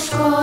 Książką